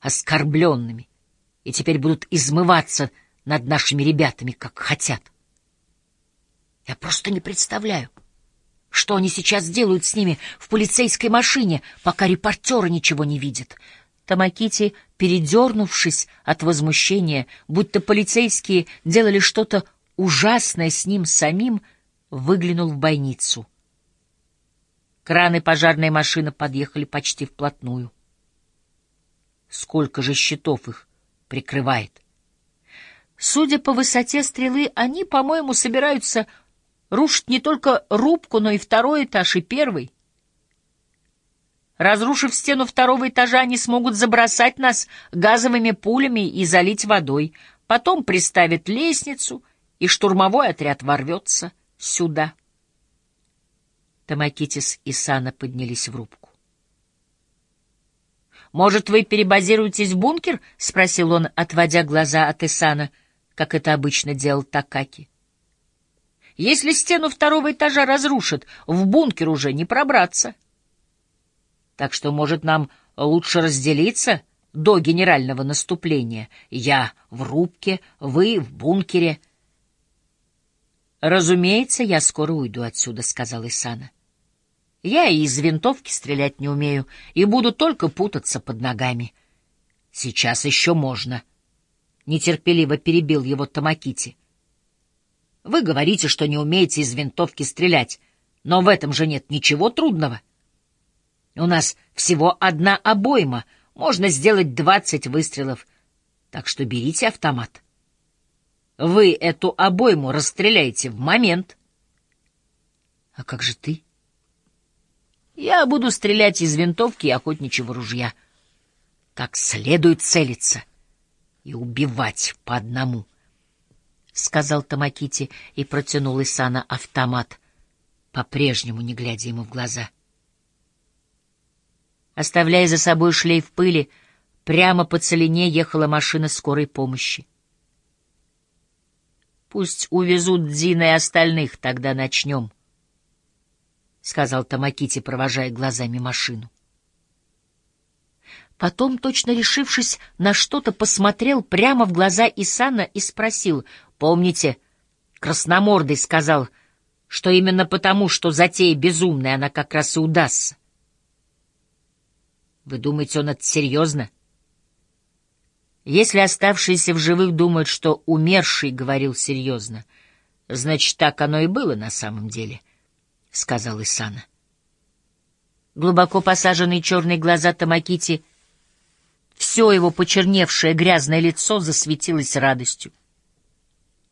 оскорбленными, и теперь будут измываться над нашими ребятами, как хотят. Я просто не представляю, что они сейчас делают с ними в полицейской машине, пока репортеры ничего не видят. Тамакити, передернувшись от возмущения, будто полицейские делали что-то ужасное с ним самим, выглянул в бойницу. Краны пожарной машины подъехали почти вплотную. Сколько же щитов их прикрывает? Судя по высоте стрелы, они, по-моему, собираются рушить не только рубку, но и второй этаж, и первый. Разрушив стену второго этажа, они смогут забросать нас газовыми пулями и залить водой. Потом приставят лестницу, и штурмовой отряд ворвется сюда. Тамакитис и Сана поднялись в рубку. «Может, вы перебазируетесь в бункер?» — спросил он, отводя глаза от Исана, как это обычно делал Такаки. Если стену второго этажа разрушат, в бункер уже не пробраться. Так что, может, нам лучше разделиться до генерального наступления. Я в рубке, вы в бункере. Разумеется, я скоро уйду отсюда, — сказал Исана. Я и из винтовки стрелять не умею, и буду только путаться под ногами. Сейчас еще можно. Нетерпеливо перебил его Тамакити. Вы говорите, что не умеете из винтовки стрелять, но в этом же нет ничего трудного. У нас всего одна обойма, можно сделать двадцать выстрелов, так что берите автомат. Вы эту обойму расстреляете в момент. А как же ты? Я буду стрелять из винтовки и охотничьего ружья. Как следует целиться и убивать по одному. — сказал Тамакити и протянул Исана автомат, по-прежнему не глядя ему в глаза. Оставляя за собой шлейф пыли, прямо по целине ехала машина скорой помощи. «Пусть увезут Дзина и остальных, тогда начнем», — сказал Тамакити, провожая глазами машину. Потом, точно решившись на что-то, посмотрел прямо в глаза Исана и спросил, Помните, Красномордый сказал, что именно потому, что затея безумная, она как раз и удастся. Вы думаете, он это серьезно? Если оставшиеся в живых думают, что умерший говорил серьезно, значит, так оно и было на самом деле, — сказал Исана. Глубоко посаженные черные глаза Тамакити, все его почерневшее грязное лицо засветилось радостью.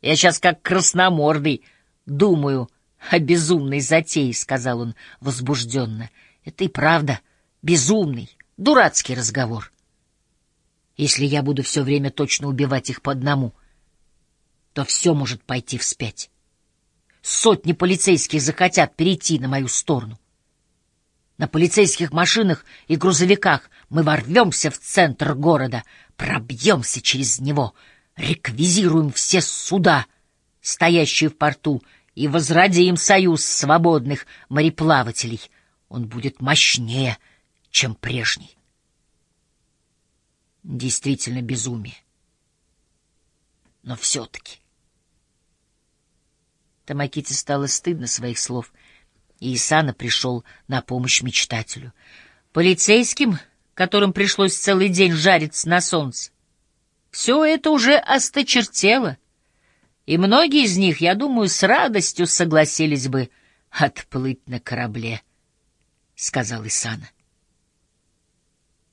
Я сейчас как красномордый думаю о безумной затее, — сказал он возбужденно. Это и правда безумный, дурацкий разговор. Если я буду все время точно убивать их по одному, то все может пойти вспять. Сотни полицейских захотят перейти на мою сторону. На полицейских машинах и грузовиках мы ворвемся в центр города, пробьемся через него — реквизируем все суда, стоящие в порту, и возродим союз свободных мореплавателей. Он будет мощнее, чем прежний. Действительно безумие. Но все-таки... Тамаките стало стыдно своих слов, и Исана пришел на помощь мечтателю. Полицейским, которым пришлось целый день жариться на солнце, все это уже осточертело, и многие из них, я думаю, с радостью согласились бы отплыть на корабле, — сказал Исана.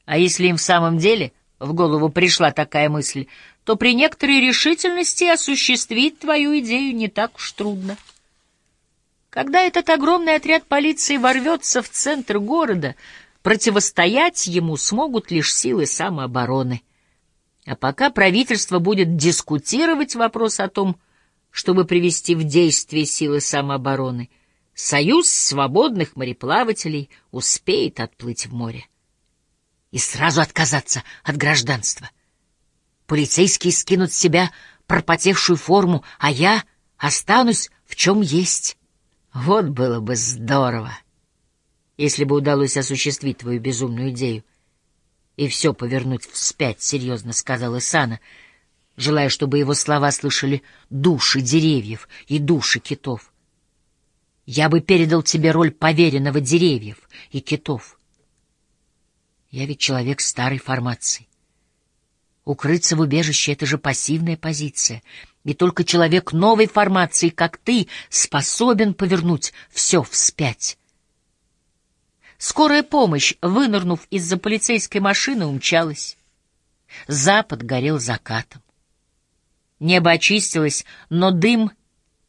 А если им в самом деле в голову пришла такая мысль, то при некоторой решительности осуществить твою идею не так уж трудно. Когда этот огромный отряд полиции ворвется в центр города, противостоять ему смогут лишь силы самообороны — а пока правительство будет дискутировать вопрос о том, чтобы привести в действие силы самообороны, Союз свободных мореплавателей успеет отплыть в море. И сразу отказаться от гражданства. Полицейские скинут с себя пропотевшую форму, а я останусь в чем есть. Вот было бы здорово, если бы удалось осуществить твою безумную идею. и все повернуть вспять, — серьезно сказал Исана, желая, чтобы его слова слышали души деревьев и души китов. Я бы передал тебе роль поверенного деревьев и китов. Я ведь человек старой формации. Укрыться в убежище — это же пассивная позиция, и только человек новой формации, как ты, способен повернуть все вспять. Скорая помощь, вынырнув из-за полицейской машины, умчалась. Запад горел закатом. Небо очистилось, но дым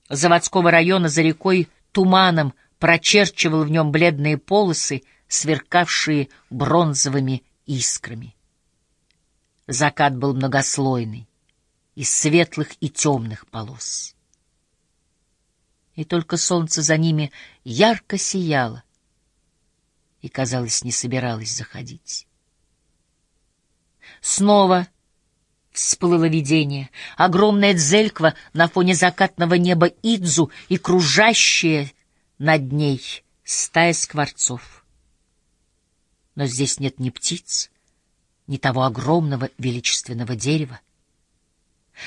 заводского района за рекой туманом прочерчивал в нем бледные полосы, сверкавшие бронзовыми искрами. Закат был многослойный, из светлых и темных полос. И только солнце за ними ярко сияло и, казалось, не собиралось заходить. Снова всплыло видение, огромная дзельква на фоне закатного неба Идзу и кружащая над ней стая скворцов. Но здесь нет ни птиц, ни того огромного величественного дерева.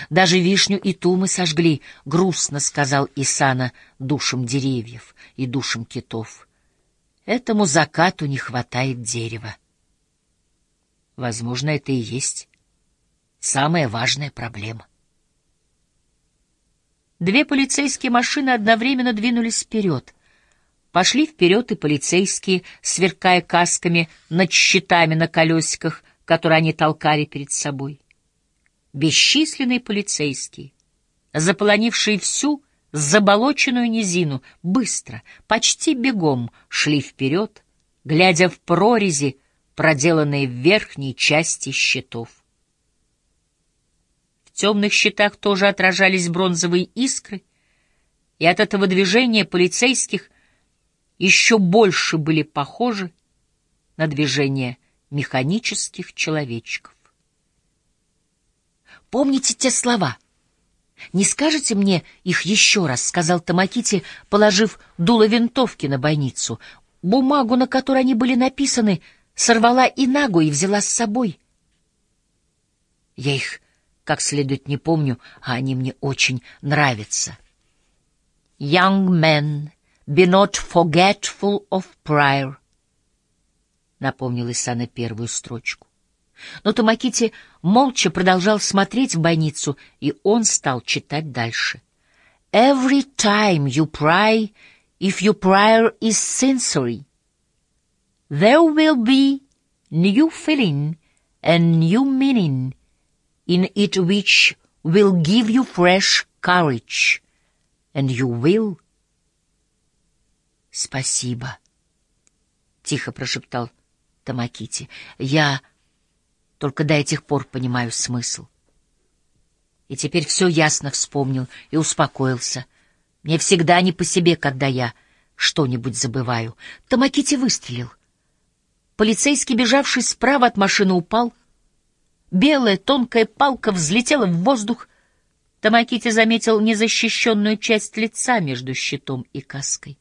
Даже вишню и ту мы сожгли, грустно сказал Исана душам деревьев и душам китов. Этому закату не хватает дерева. Возможно, это и есть самая важная проблема. Две полицейские машины одновременно двинулись вперед. Пошли вперед и полицейские, сверкая касками над щитами на колесиках, которые они толкали перед собой. Бесчисленные полицейские, заполонившие всю заболоченную низину, быстро, почти бегом шли вперед, глядя в прорези, проделанные в верхней части щитов. В темных щитах тоже отражались бронзовые искры, и от этого движения полицейских еще больше были похожи на движение механических человечков. Помните те слова? Не скажете мне их еще раз, сказал Тамакити, положив дуло винтовки на бойницу. Бумагу, на которой они были написаны, сорвала и нагу и взяла с собой. Я их как следует не помню, а они мне очень нравятся. Young men, be not forgetful of prayer напомнил Исана первую строчку. Но Тамакити молча продолжал смотреть в больницу, и он стал читать дальше. Every time you pray, if your prayer is sincere, there will be new feeling and new meaning in it which will give you fresh courage, and you will. Спасибо, тихо прошептал Тамакити. Я только до этих пор понимаю смысл. И теперь все ясно вспомнил и успокоился. Мне всегда не по себе, когда я что-нибудь забываю. Тамакити выстрелил. Полицейский, бежавший справа от машины, упал. Белая тонкая палка взлетела в воздух. Тамакити заметил незащищенную часть лица между щитом и каской.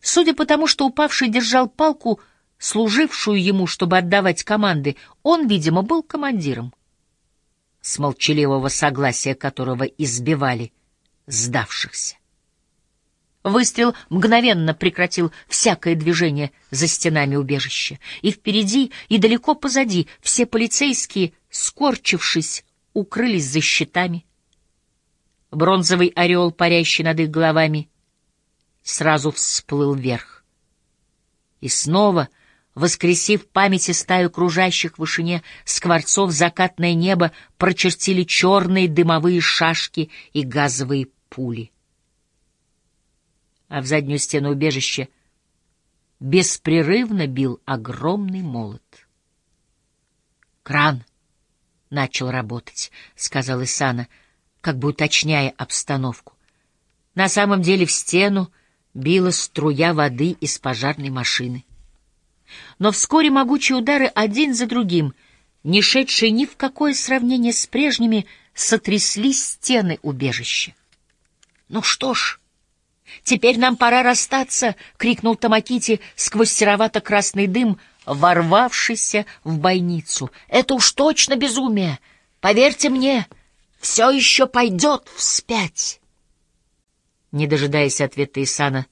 Судя по тому, что упавший держал палку, — служившую ему, чтобы отдавать команды, он, видимо, был командиром, с молчаливого согласия которого избивали сдавшихся. Выстрел мгновенно прекратил всякое движение за стенами убежища, и впереди, и далеко позади все полицейские, скорчившись, укрылись за щитами. Бронзовый орел, парящий над их головами, сразу всплыл вверх. И снова — Воскресив в памяти стаю кружащих в вышине скворцов, закатное небо прочертили черные дымовые шашки и газовые пули. А в заднюю стену убежища беспрерывно бил огромный молот. «Кран!» — начал работать, — сказал Исана, как бы уточняя обстановку. На самом деле в стену била струя воды из пожарной машины. Но вскоре могучие удары один за другим, не шедшие ни в какое сравнение с прежними, сотрясли стены убежища. «Ну что ж, теперь нам пора расстаться!» — крикнул Тамакити сквозь серовато-красный дым, ворвавшийся в бойницу. Это уж точно безумие. Поверьте мне, все еще пойдет вспять. Не дожидаясь ответа Исана,